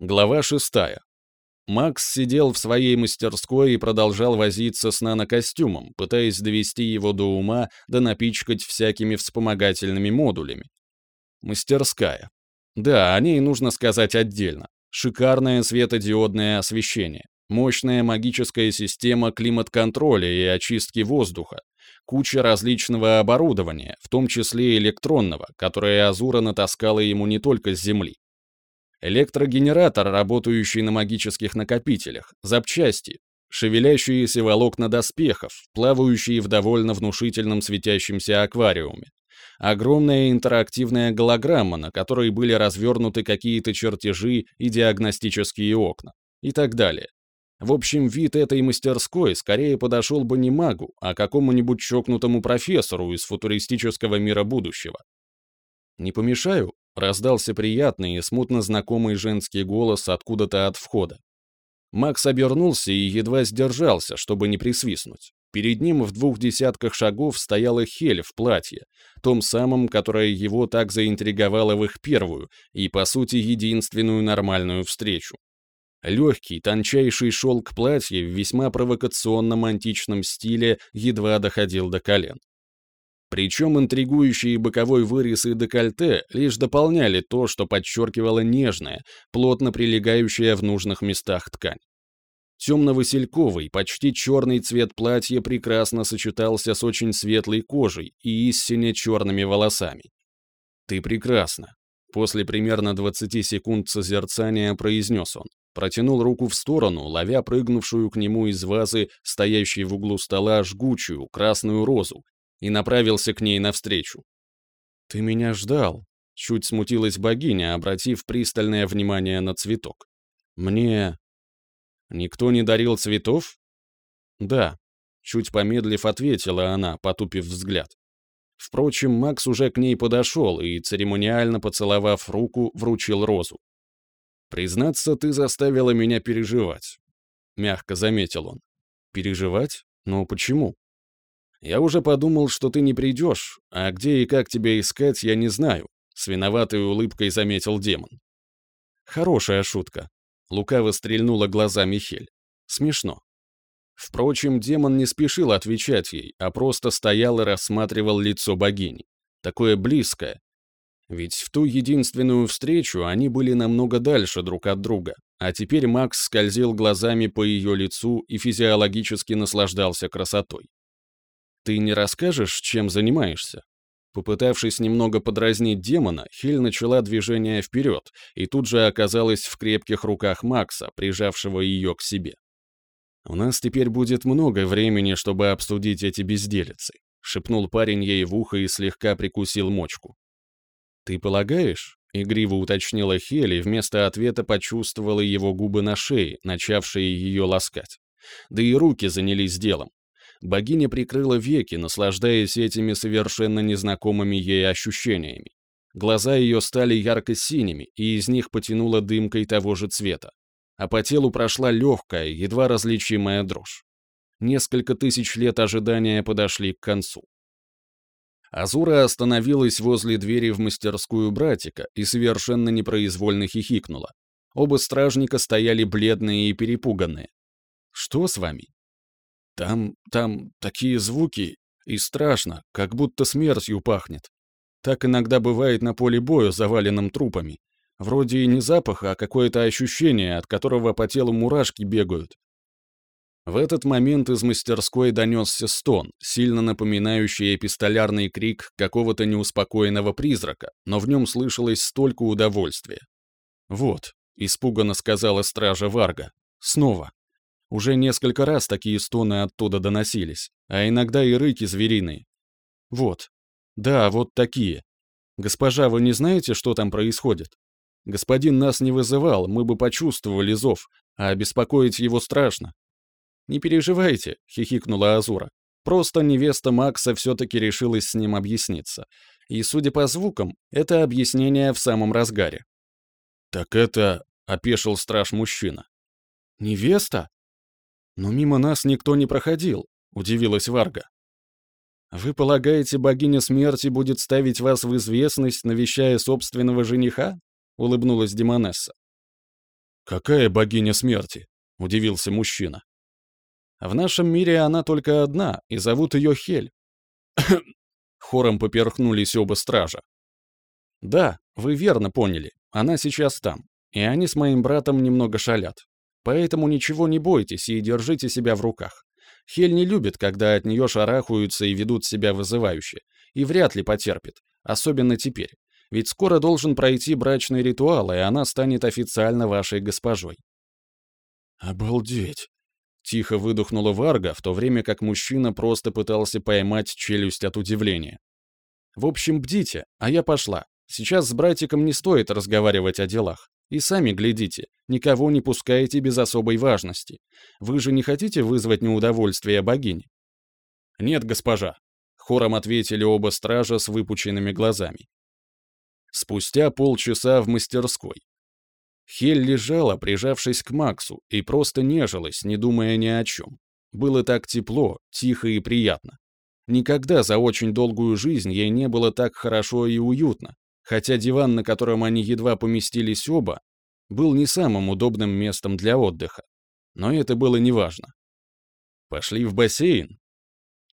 Глава шестая. Макс сидел в своей мастерской и продолжал возиться с нанокостюмом, пытаясь довести его до ума да напичкать всякими вспомогательными модулями. Мастерская. Да, о ней нужно сказать отдельно. Шикарное светодиодное освещение, мощная магическая система климат-контроля и очистки воздуха, куча различного оборудования, в том числе электронного, которое Азура натаскала ему не только с Земли. Электрогенератор, работающий на магических накопителях, запчасти, шевелящиеся волокна доспехов, плавающие в довольно внушительном светящемся аквариуме. Огромная интерактивная голограмма, на которой были развернуты какие-то чертежи и диагностические окна. И так далее. В общем, вид этой мастерской скорее подошел бы не магу, а какому-нибудь чокнутому профессору из футуристического мира будущего. «Не помешаю?» Раздался приятный и смутно знакомый женский голос откуда-то от входа. Макс обернулся и едва сдержался, чтобы не присвистнуть. Перед ним в двух десятках шагов стояла Хель в платье, том самом, которое его так заинтриговало в их первую и, по сути, единственную нормальную встречу. Легкий, тончайший шелк платья в весьма провокационном античном стиле едва доходил до колен. Причем интригующие боковой вырез и декольте лишь дополняли то, что подчеркивало нежная, плотно прилегающая в нужных местах ткань. Темно-васильковый, почти черный цвет платья прекрасно сочетался с очень светлой кожей и истинно черными волосами. «Ты прекрасна», — после примерно 20 секунд созерцания произнес он. Протянул руку в сторону, ловя прыгнувшую к нему из вазы, стоящей в углу стола, жгучую, красную розу, и направился к ней навстречу. «Ты меня ждал», — чуть смутилась богиня, обратив пристальное внимание на цветок. «Мне...» «Никто не дарил цветов?» «Да», — чуть помедлив ответила она, потупив взгляд. Впрочем, Макс уже к ней подошел и, церемониально поцеловав руку, вручил розу. «Признаться, ты заставила меня переживать», — мягко заметил он. «Переживать? Но почему?» Я уже подумал, что ты не придешь, а где и как тебя искать, я не знаю», — с виноватой улыбкой заметил демон. Хорошая шутка. Лукаво стрельнула глазами Хель. Смешно. Впрочем, демон не спешил отвечать ей, а просто стоял и рассматривал лицо богини. Такое близкое. Ведь в ту единственную встречу они были намного дальше друг от друга, а теперь Макс скользил глазами по ее лицу и физиологически наслаждался красотой. «Ты не расскажешь, чем занимаешься?» Попытавшись немного подразнить демона, Хель начала движение вперед и тут же оказалась в крепких руках Макса, прижавшего ее к себе. «У нас теперь будет много времени, чтобы обсудить эти безделицы», — шепнул парень ей в ухо и слегка прикусил мочку. «Ты полагаешь?» — игриво уточнила Хель и вместо ответа почувствовала его губы на шее, начавшие ее ласкать. Да и руки занялись делом богиня прикрыла веки, наслаждаясь этими совершенно незнакомыми ей ощущениями. Глаза ее стали ярко-синими, и из них потянуло дымкой того же цвета. А по телу прошла легкая, едва различимая дрожь. Несколько тысяч лет ожидания подошли к концу. Азура остановилась возле двери в мастерскую братика и совершенно непроизвольно хихикнула. Оба стражника стояли бледные и перепуганные. «Что с вами?» Там, там такие звуки, и страшно, как будто смертью пахнет. Так иногда бывает на поле боя, заваленном трупами. Вроде и не запах, а какое-то ощущение, от которого по телу мурашки бегают. В этот момент из мастерской донесся стон, сильно напоминающий эпистолярный крик какого-то неуспокоенного призрака, но в нем слышалось столько удовольствия. «Вот», — испуганно сказала стража Варга, — «снова». Уже несколько раз такие стоны оттуда доносились, а иногда и рыки звериные. Вот. Да, вот такие. Госпожа, вы не знаете, что там происходит? Господин нас не вызывал, мы бы почувствовали зов, а беспокоить его страшно. Не переживайте, хихикнула Азура. Просто невеста Макса все-таки решилась с ним объясниться. И, судя по звукам, это объяснение в самом разгаре. «Так это...» — опешил страж-мужчина. «Невеста?» «Но мимо нас никто не проходил», — удивилась Варга. «Вы полагаете, богиня смерти будет ставить вас в известность, навещая собственного жениха?» — улыбнулась Демонесса. «Какая богиня смерти?» — удивился мужчина. «В нашем мире она только одна, и зовут ее Хель». Хором поперхнулись оба стража. «Да, вы верно поняли, она сейчас там, и они с моим братом немного шалят. Поэтому ничего не бойтесь и держите себя в руках. Хель не любит, когда от нее шарахаются и ведут себя вызывающе, и вряд ли потерпит, особенно теперь. Ведь скоро должен пройти брачный ритуал, и она станет официально вашей госпожой. «Обалдеть!» — тихо выдохнула Варга, в то время как мужчина просто пытался поймать челюсть от удивления. «В общем, бдите, а я пошла. Сейчас с братиком не стоит разговаривать о делах. И сами глядите, никого не пускаете без особой важности. Вы же не хотите вызвать неудовольствие богини?» «Нет, госпожа», — хором ответили оба стража с выпученными глазами. Спустя полчаса в мастерской. Хель лежала, прижавшись к Максу, и просто нежилась, не думая ни о чем. Было так тепло, тихо и приятно. Никогда за очень долгую жизнь ей не было так хорошо и уютно, хотя диван, на котором они едва поместились оба, был не самым удобным местом для отдыха. Но это было неважно. «Пошли в бассейн?»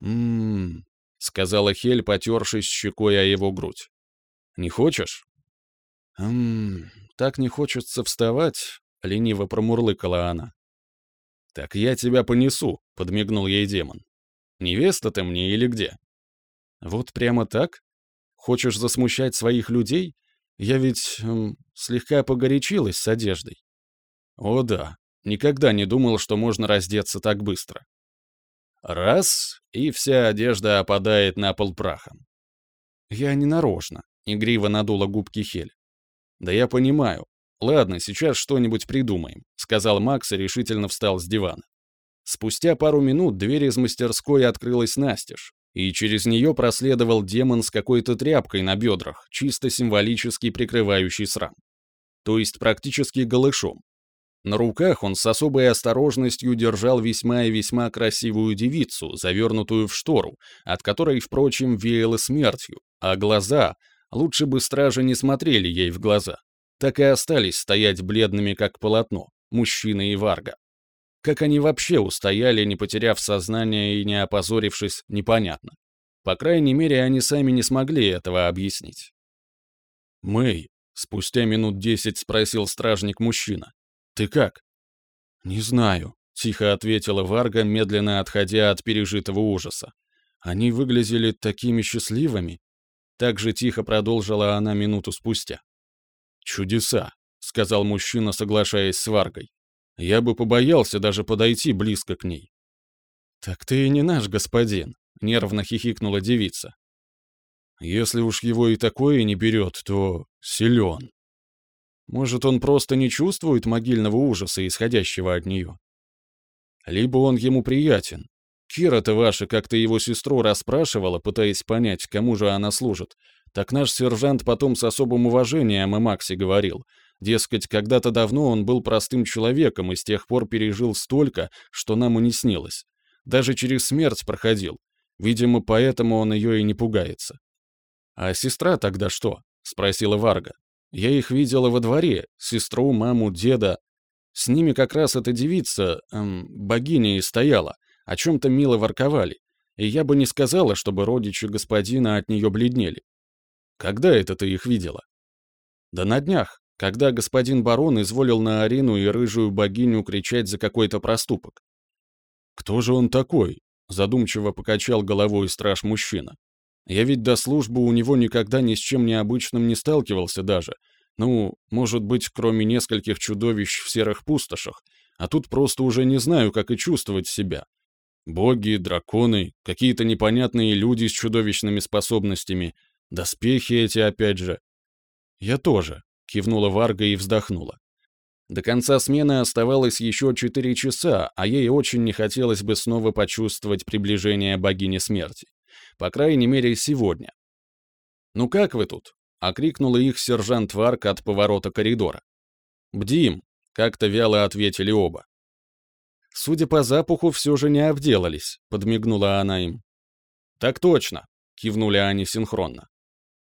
«М-м-м», сказала Хель, потершись щекой о его грудь. Не хочешь?» «Ммм, так не хочется вставать», — лениво промурлыкала она. «Так я тебя понесу», — подмигнул ей демон. «Невеста ты мне или где?» «Вот прямо так? Хочешь засмущать своих людей? Я ведь эм, слегка погорячилась с одеждой». «О да, никогда не думал, что можно раздеться так быстро». Раз, и вся одежда опадает на пол прахом. «Я не нарочно», Игриво надула губки Хель. «Да я понимаю. Ладно, сейчас что-нибудь придумаем», — сказал Макс и решительно встал с дивана. Спустя пару минут дверь из мастерской открылась настежь, и через нее проследовал демон с какой-то тряпкой на бедрах, чисто символически прикрывающий срам. То есть практически голышом. На руках он с особой осторожностью держал весьма и весьма красивую девицу, завернутую в штору, от которой, впрочем, веяло смертью, а глаза, Лучше бы стражи не смотрели ей в глаза. Так и остались стоять бледными, как полотно, мужчина и варга. Как они вообще устояли, не потеряв сознание и не опозорившись, непонятно. По крайней мере, они сами не смогли этого объяснить. «Мэй», — спустя минут десять спросил стражник-мужчина, — «ты как?» «Не знаю», — тихо ответила Варга, медленно отходя от пережитого ужаса. «Они выглядели такими счастливыми, так же тихо продолжила она минуту спустя. «Чудеса», — сказал мужчина, соглашаясь с Варгой. «Я бы побоялся даже подойти близко к ней». «Так ты и не наш господин», — нервно хихикнула девица. «Если уж его и такое не берет, то силен. Может, он просто не чувствует могильного ужаса, исходящего от нее? Либо он ему приятен, Кира-то ваша как-то его сестру расспрашивала, пытаясь понять, кому же она служит. Так наш сержант потом с особым уважением о Максе говорил. Дескать, когда-то давно он был простым человеком и с тех пор пережил столько, что нам и не снилось. Даже через смерть проходил. Видимо, поэтому он ее и не пугается. «А сестра тогда что?» — спросила Варга. «Я их видела во дворе, сестру, маму, деда. С ними как раз эта девица, эм, богиня и стояла о чем-то мило ворковали, и я бы не сказала, чтобы родичи господина от нее бледнели. Когда это ты их видела? Да на днях, когда господин барон изволил на Арину и рыжую богиню кричать за какой-то проступок. Кто же он такой? Задумчиво покачал головой страж-мужчина. Я ведь до службы у него никогда ни с чем необычным не сталкивался даже. Ну, может быть, кроме нескольких чудовищ в серых пустошах, а тут просто уже не знаю, как и чувствовать себя. Боги, драконы, какие-то непонятные люди с чудовищными способностями, доспехи эти опять же. Я тоже, кивнула Варга и вздохнула. До конца смены оставалось еще четыре часа, а ей очень не хотелось бы снова почувствовать приближение богини смерти. По крайней мере, сегодня. «Ну как вы тут?» — окрикнула их сержант Варк от поворота коридора. «Бдим!» — как-то вяло ответили оба. Судя по запаху, все же не обделались, подмигнула она им. Так точно, кивнули они синхронно.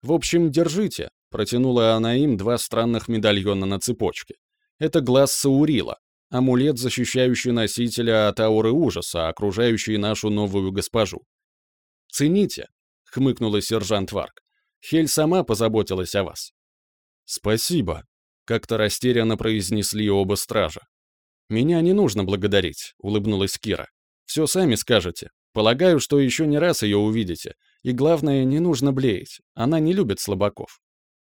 В общем, держите, протянула она им два странных медальона на цепочке. Это глаз Саурила, амулет, защищающий носителя от ауры ужаса, окружающий нашу новую госпожу. «Цените», — хмыкнула сержант Варк. «Хель сама позаботилась о вас». «Спасибо», — как-то растерянно произнесли оба стража. «Меня не нужно благодарить», — улыбнулась Кира. «Все сами скажете. Полагаю, что еще не раз ее увидите. И главное, не нужно блеять. Она не любит слабаков».